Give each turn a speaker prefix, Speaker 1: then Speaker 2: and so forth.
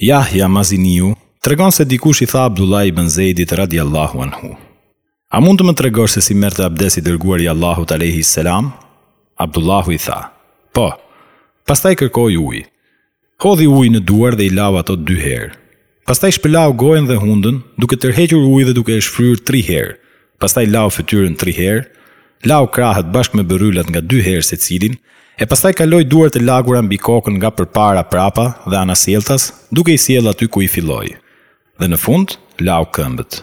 Speaker 1: Jahja Maziniu tregon se dikush i tha Abdullah ibn Zeidit radijallahu anhu, A mund të më tregosh se si merrte abdes i dërguar i Allahut alejhi selam? Abdullahu i tha, Po. Pastaj kërkoi ujë. Hodhi ujë në duar dhe i lau ato dy herë. Pastaj shpëlau gojën dhe hundën, duke tërhequr ujë dhe duke e shfryrë tri herë, pastaj lau fytyrën tri herë, lau krahët bashkë me bërrylat nga dy herë secilin, e pastaj kaloi duart e lagura mbi kokën nga përpara prapa dhe anasjelltas, duke i sjellë aty ku i filloi. Dhe në fund, lau këmbët.